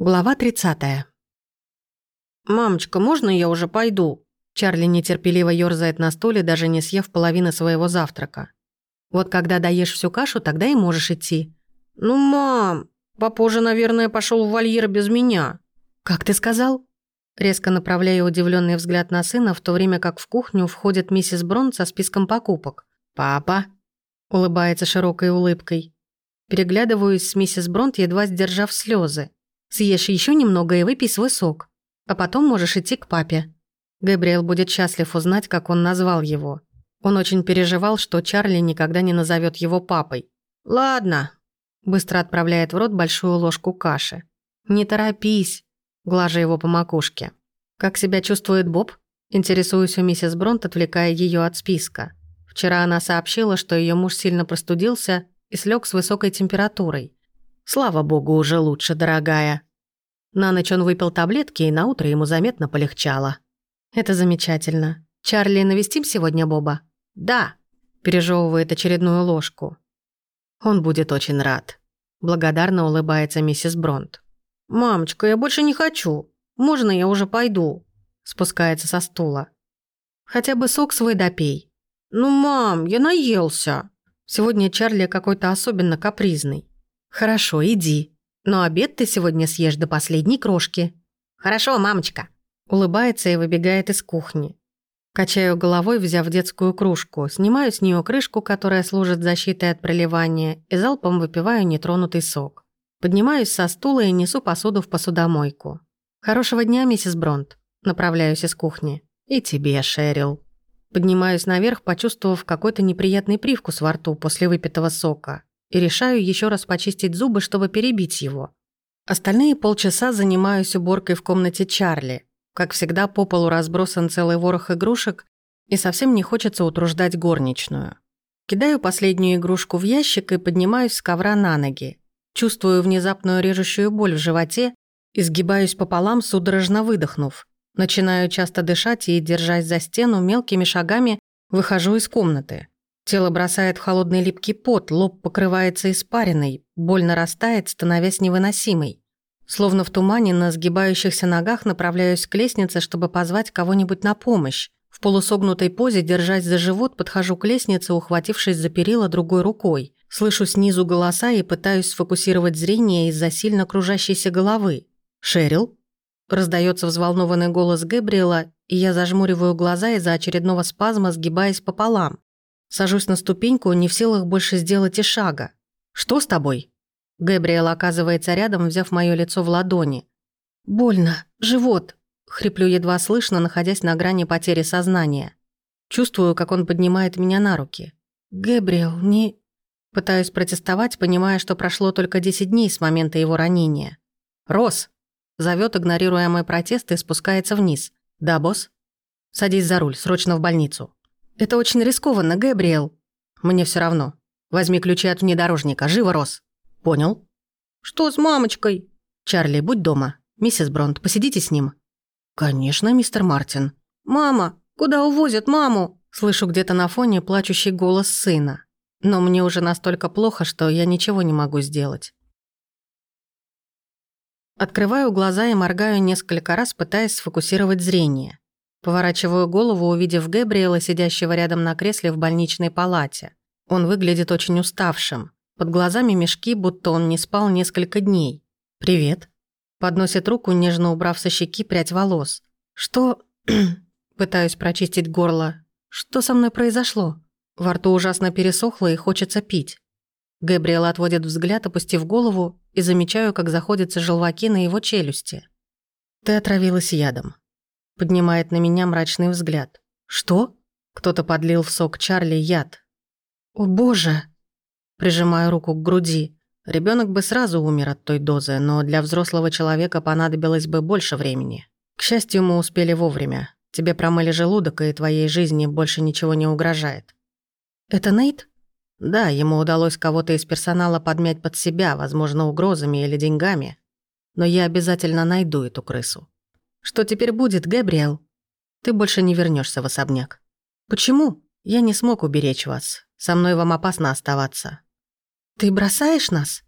Глава 30. «Мамочка, можно я уже пойду?» Чарли нетерпеливо ёрзает на стуле, даже не съев половины своего завтрака. «Вот когда доешь всю кашу, тогда и можешь идти». «Ну, мам, папа уже, наверное, пошел в вольер без меня». «Как ты сказал?» Резко направляя удивленный взгляд на сына, в то время как в кухню входит миссис Брон со списком покупок. «Папа?» Улыбается широкой улыбкой. Переглядываюсь с миссис Бронт, едва сдержав слезы. Съешь еще немного и выпей свой сок. А потом можешь идти к папе. Габриэл будет счастлив узнать, как он назвал его. Он очень переживал, что Чарли никогда не назовет его папой. «Ладно», – быстро отправляет в рот большую ложку каши. «Не торопись», – глажа его по макушке. «Как себя чувствует Боб?» Интересуюсь у миссис Бронт, отвлекая ее от списка. Вчера она сообщила, что ее муж сильно простудился и слег с высокой температурой. Слава богу, уже лучше, дорогая. На ночь он выпил таблетки, и на утро ему заметно полегчало. Это замечательно. Чарли, навестим сегодня Боба? Да. Пережевывает очередную ложку. Он будет очень рад. Благодарно улыбается миссис Бронт. «Мамочка, я больше не хочу. Можно я уже пойду?» Спускается со стула. «Хотя бы сок свой допей». «Ну, мам, я наелся». Сегодня Чарли какой-то особенно капризный. «Хорошо, иди. Но обед ты сегодня съешь до последней крошки». «Хорошо, мамочка». Улыбается и выбегает из кухни. Качаю головой, взяв детскую кружку, снимаю с нее крышку, которая служит защитой от проливания, и залпом выпиваю нетронутый сок. Поднимаюсь со стула и несу посуду в посудомойку. «Хорошего дня, миссис Бронт». Направляюсь из кухни. «И тебе, Шерил». Поднимаюсь наверх, почувствовав какой-то неприятный привкус во рту после выпитого сока и решаю еще раз почистить зубы, чтобы перебить его. Остальные полчаса занимаюсь уборкой в комнате Чарли. Как всегда, по полу разбросан целый ворох игрушек, и совсем не хочется утруждать горничную. Кидаю последнюю игрушку в ящик и поднимаюсь с ковра на ноги. Чувствую внезапную режущую боль в животе, изгибаюсь пополам, судорожно выдохнув. Начинаю часто дышать и, держась за стену, мелкими шагами выхожу из комнаты. Тело бросает холодный липкий пот, лоб покрывается испариной, боль нарастает, становясь невыносимой. Словно в тумане на сгибающихся ногах направляюсь к лестнице, чтобы позвать кого-нибудь на помощь. В полусогнутой позе, держась за живот, подхожу к лестнице, ухватившись за перила другой рукой. Слышу снизу голоса и пытаюсь сфокусировать зрение из-за сильно кружащейся головы. «Шерил?» Раздается взволнованный голос Гэбриэла, и я зажмуриваю глаза из-за очередного спазма, сгибаясь пополам. Сажусь на ступеньку, не в силах больше сделать и шага. «Что с тобой?» Гэбриэл оказывается рядом, взяв моё лицо в ладони. «Больно. Живот!» Хриплю едва слышно, находясь на грани потери сознания. Чувствую, как он поднимает меня на руки. «Гэбриэл, не...» Пытаюсь протестовать, понимая, что прошло только 10 дней с момента его ранения. «Рос!» Зовёт, игнорируя мой протест, и спускается вниз. «Да, босс?» «Садись за руль, срочно в больницу». «Это очень рискованно, Гэбриэл». «Мне все равно. Возьми ключи от внедорожника. Живо, Рос». «Понял». «Что с мамочкой?» «Чарли, будь дома. Миссис Бронт, посидите с ним». «Конечно, мистер Мартин». «Мама, куда увозят маму?» Слышу где-то на фоне плачущий голос сына. Но мне уже настолько плохо, что я ничего не могу сделать. Открываю глаза и моргаю несколько раз, пытаясь сфокусировать зрение. Поворачиваю голову, увидев Гэбриэла, сидящего рядом на кресле в больничной палате. Он выглядит очень уставшим. Под глазами мешки, будто он не спал несколько дней. «Привет». Подносит руку, нежно убрав со щеки прядь волос. «Что...» Пытаюсь прочистить горло. «Что со мной произошло?» Во рту ужасно пересохло и хочется пить. Гэбриэл отводит взгляд, опустив голову, и замечаю, как заходятся желваки на его челюсти. «Ты отравилась ядом. Поднимает на меня мрачный взгляд. «Что?» Кто-то подлил в сок Чарли яд. «О боже!» Прижимаю руку к груди. Ребенок бы сразу умер от той дозы, но для взрослого человека понадобилось бы больше времени. К счастью, мы успели вовремя. Тебе промыли желудок, и твоей жизни больше ничего не угрожает. Это Нейт? Да, ему удалось кого-то из персонала подмять под себя, возможно, угрозами или деньгами. Но я обязательно найду эту крысу. Что теперь будет, Габриэл? Ты больше не вернешься в особняк. Почему? Я не смог уберечь вас. Со мной вам опасно оставаться. Ты бросаешь нас?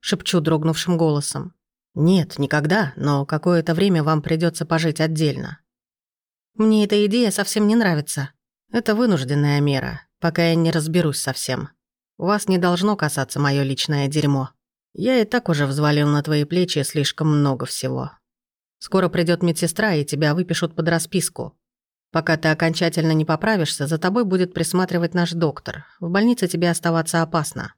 Шепчу дрогнувшим голосом. Нет, никогда, но какое-то время вам придется пожить отдельно. Мне эта идея совсем не нравится. Это вынужденная мера, пока я не разберусь совсем. Вас не должно касаться мое личное дерьмо. Я и так уже взвалил на твои плечи слишком много всего. Скоро придет медсестра, и тебя выпишут под расписку. Пока ты окончательно не поправишься, за тобой будет присматривать наш доктор. В больнице тебе оставаться опасно.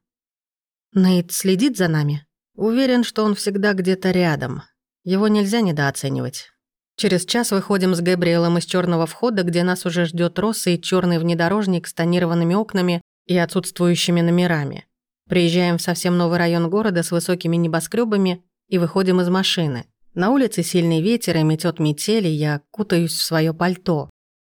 Нейт следит за нами? Уверен, что он всегда где-то рядом. Его нельзя недооценивать. Через час выходим с Габриэлом из черного входа, где нас уже ждет Росса и черный внедорожник с тонированными окнами и отсутствующими номерами. Приезжаем в совсем новый район города с высокими небоскребами и выходим из машины. На улице сильный ветер и метет метели, я кутаюсь в свое пальто.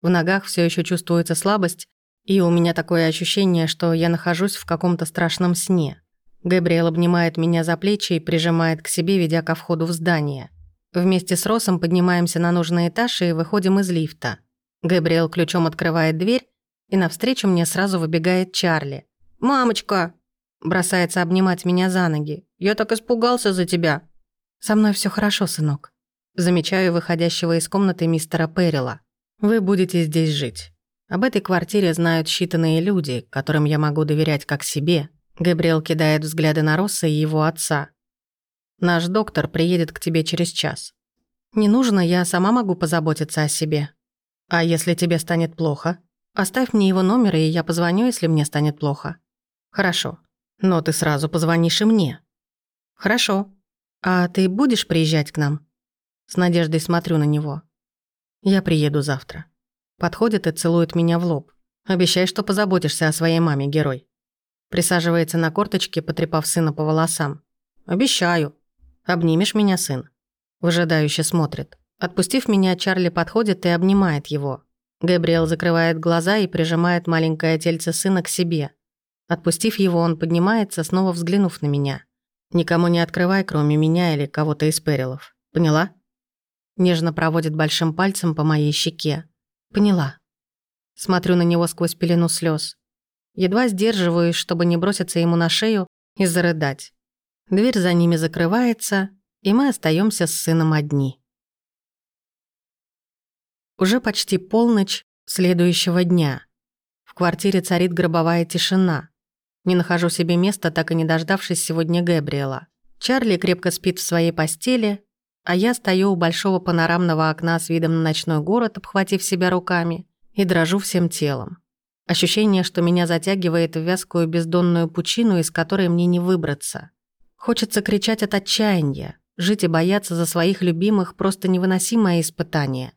В ногах все еще чувствуется слабость, и у меня такое ощущение, что я нахожусь в каком-то страшном сне. Габриэл обнимает меня за плечи и прижимает к себе, ведя ко входу в здание. Вместе с Росом поднимаемся на нужный этаж и выходим из лифта. Габриэл ключом открывает дверь, и навстречу мне сразу выбегает Чарли. «Мамочка!» Бросается обнимать меня за ноги. «Я так испугался за тебя!» «Со мной все хорошо, сынок». Замечаю выходящего из комнаты мистера Перрила. «Вы будете здесь жить. Об этой квартире знают считанные люди, которым я могу доверять как себе». Габриэл кидает взгляды на Росса и его отца. Наш доктор приедет к тебе через час. Не нужно, я сама могу позаботиться о себе. А если тебе станет плохо? Оставь мне его номер, и я позвоню, если мне станет плохо. Хорошо. Но ты сразу позвонишь и мне. Хорошо. А ты будешь приезжать к нам? С надеждой смотрю на него. Я приеду завтра. Подходит и целует меня в лоб. Обещай, что позаботишься о своей маме, герой. Присаживается на корточке, потрепав сына по волосам. Обещаю. «Обнимешь меня, сын?» Выжидающе смотрит. Отпустив меня, Чарли подходит и обнимает его. Габриэл закрывает глаза и прижимает маленькое тельце сына к себе. Отпустив его, он поднимается, снова взглянув на меня. «Никому не открывай, кроме меня или кого-то из Перилов. Поняла?» Нежно проводит большим пальцем по моей щеке. «Поняла». Смотрю на него сквозь пелену слез. Едва сдерживаюсь, чтобы не броситься ему на шею и зарыдать. Дверь за ними закрывается, и мы остаемся с сыном одни. Уже почти полночь следующего дня. В квартире царит гробовая тишина. Не нахожу себе места, так и не дождавшись сегодня Гэбриэла. Чарли крепко спит в своей постели, а я стою у большого панорамного окна с видом на ночной город, обхватив себя руками, и дрожу всем телом. Ощущение, что меня затягивает в вязкую бездонную пучину, из которой мне не выбраться. Хочется кричать от отчаяния. Жить и бояться за своих любимых – просто невыносимое испытание.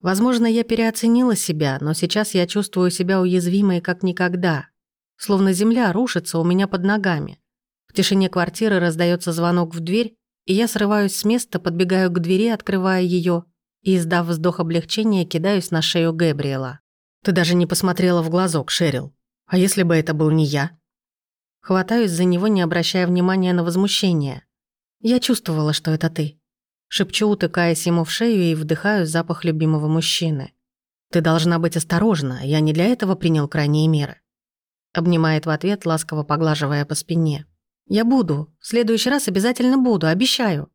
Возможно, я переоценила себя, но сейчас я чувствую себя уязвимой как никогда. Словно земля рушится у меня под ногами. В тишине квартиры раздается звонок в дверь, и я срываюсь с места, подбегаю к двери, открывая ее, и, издав вздох облегчения, кидаюсь на шею Гэбриэла. «Ты даже не посмотрела в глазок, Шерил. А если бы это был не я?» Хватаюсь за него, не обращая внимания на возмущение. «Я чувствовала, что это ты». Шепчу, утыкаясь ему в шею и вдыхаю запах любимого мужчины. «Ты должна быть осторожна, я не для этого принял крайние меры». Обнимает в ответ, ласково поглаживая по спине. «Я буду. В следующий раз обязательно буду, обещаю».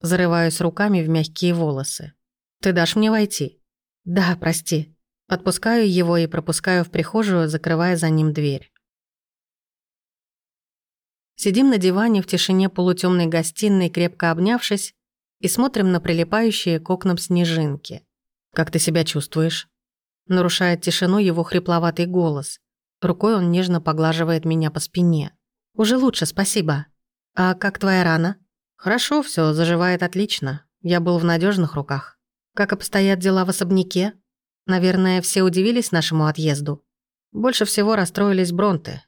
Зарываюсь руками в мягкие волосы. «Ты дашь мне войти?» «Да, прости». Отпускаю его и пропускаю в прихожую, закрывая за ним дверь. Сидим на диване в тишине полутемной гостиной, крепко обнявшись, и смотрим на прилипающие к окнам снежинки. «Как ты себя чувствуешь?» Нарушает тишину его хрипловатый голос. Рукой он нежно поглаживает меня по спине. «Уже лучше, спасибо. А как твоя рана?» «Хорошо, все заживает отлично. Я был в надежных руках. Как обстоят дела в особняке? Наверное, все удивились нашему отъезду. Больше всего расстроились Бронты.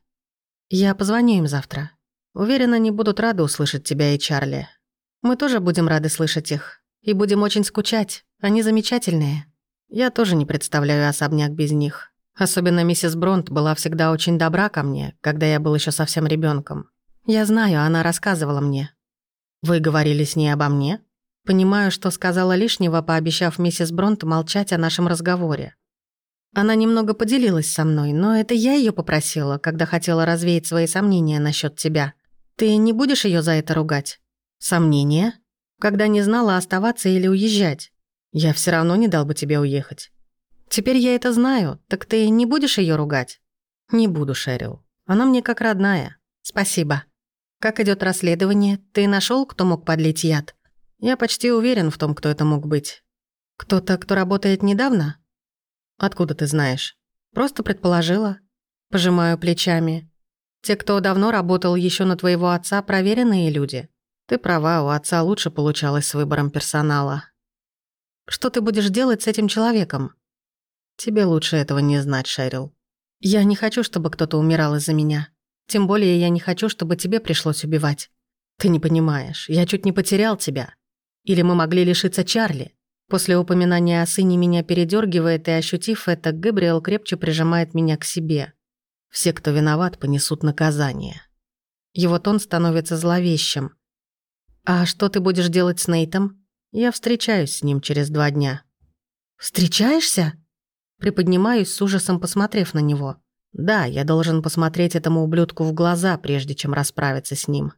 Я позвоню им завтра. Уверена, они будут рады услышать тебя и Чарли. Мы тоже будем рады слышать их. И будем очень скучать. Они замечательные. Я тоже не представляю особняк без них. Особенно миссис Бронт была всегда очень добра ко мне, когда я был еще совсем ребенком. Я знаю, она рассказывала мне. Вы говорили с ней обо мне? Понимаю, что сказала лишнего, пообещав миссис Бронт молчать о нашем разговоре. Она немного поделилась со мной, но это я ее попросила, когда хотела развеять свои сомнения насчет тебя. Ты не будешь ее за это ругать? Сомнения? Когда не знала, оставаться или уезжать. Я все равно не дал бы тебе уехать. Теперь я это знаю, так ты не будешь ее ругать? Не буду, Шерил. Она мне как родная. Спасибо. Как идет расследование? Ты нашел, кто мог подлить яд? Я почти уверен в том, кто это мог быть. Кто-то, кто работает недавно? Откуда ты знаешь? Просто предположила. Пожимаю плечами. Те, кто давно работал еще на твоего отца, проверенные люди. Ты права, у отца лучше получалось с выбором персонала. Что ты будешь делать с этим человеком? Тебе лучше этого не знать, Шерил. Я не хочу, чтобы кто-то умирал из-за меня. Тем более я не хочу, чтобы тебе пришлось убивать. Ты не понимаешь, я чуть не потерял тебя. Или мы могли лишиться Чарли. После упоминания о сыне меня передергивает, и, ощутив это, Габриэл крепче прижимает меня к себе. Все, кто виноват, понесут наказание. Его тон становится зловещим. «А что ты будешь делать с Нейтом?» «Я встречаюсь с ним через два дня». «Встречаешься?» Приподнимаюсь с ужасом, посмотрев на него. Да, я должен посмотреть этому ублюдку в глаза, прежде чем расправиться с ним.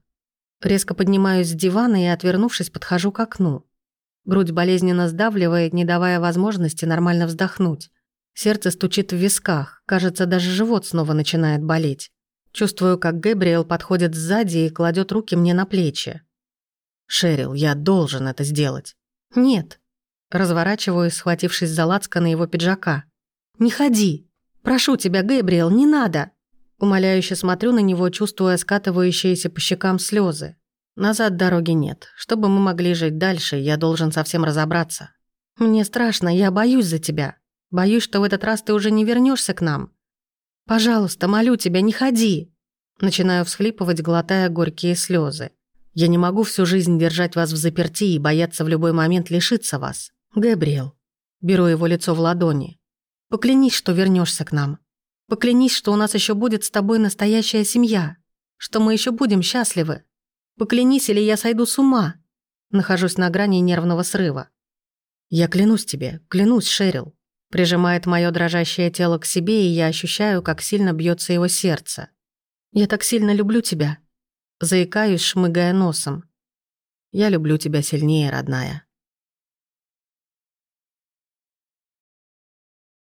Резко поднимаюсь с дивана и, отвернувшись, подхожу к окну. Грудь болезненно сдавливает, не давая возможности нормально вздохнуть. Сердце стучит в висках, кажется, даже живот снова начинает болеть. Чувствую, как Гэбриэл подходит сзади и кладет руки мне на плечи. «Шерил, я должен это сделать». «Нет». Разворачиваюсь, схватившись за лацко на его пиджака. «Не ходи! Прошу тебя, Гэбриэл, не надо!» Умоляюще смотрю на него, чувствуя скатывающиеся по щекам слезы. Назад дороги нет. Чтобы мы могли жить дальше, я должен совсем разобраться. Мне страшно, я боюсь за тебя. Боюсь, что в этот раз ты уже не вернешься к нам. Пожалуйста, молю тебя, не ходи. Начинаю всхлипывать, глотая горькие слезы. Я не могу всю жизнь держать вас в заперти и бояться в любой момент лишиться вас. Габриэл. Беру его лицо в ладони. Поклянись, что вернешься к нам. Поклянись, что у нас еще будет с тобой настоящая семья. Что мы еще будем счастливы. Поклянись, или я сойду с ума. Нахожусь на грани нервного срыва. Я клянусь тебе, клянусь, Шерил. Прижимает мое дрожащее тело к себе, и я ощущаю, как сильно бьется его сердце. Я так сильно люблю тебя. Заикаюсь, шмыгая носом. Я люблю тебя сильнее, родная.